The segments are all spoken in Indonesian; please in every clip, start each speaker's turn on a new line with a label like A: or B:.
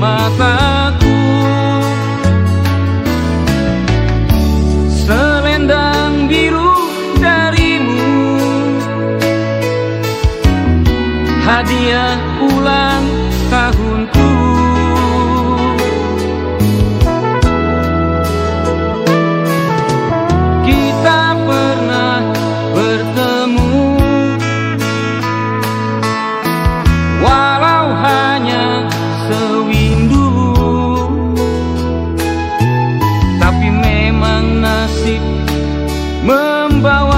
A: mataku. Selendang biru darimu. Hadiah ulang nasib membawa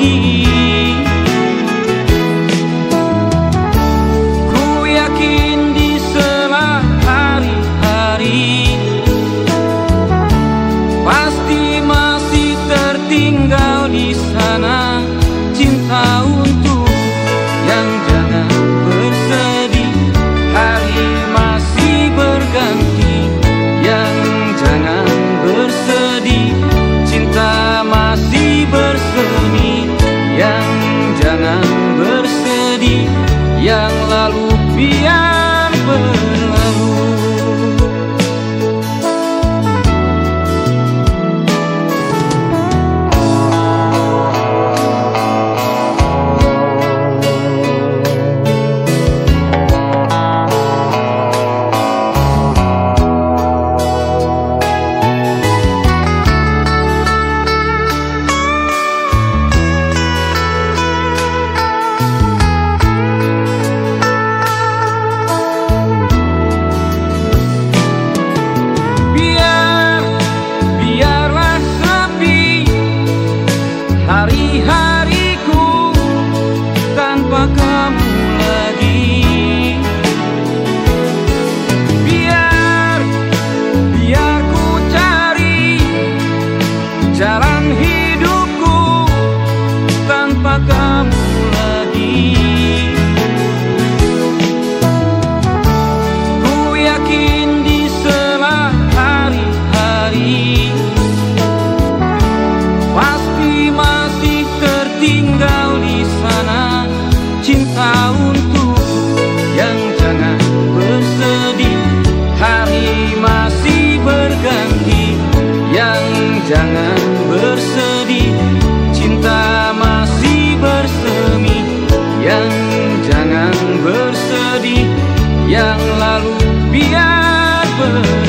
A: seguir. the amber. jangan bersedih Cinta masih bersemi Yang jangan bersedih Yang lalu biar ber.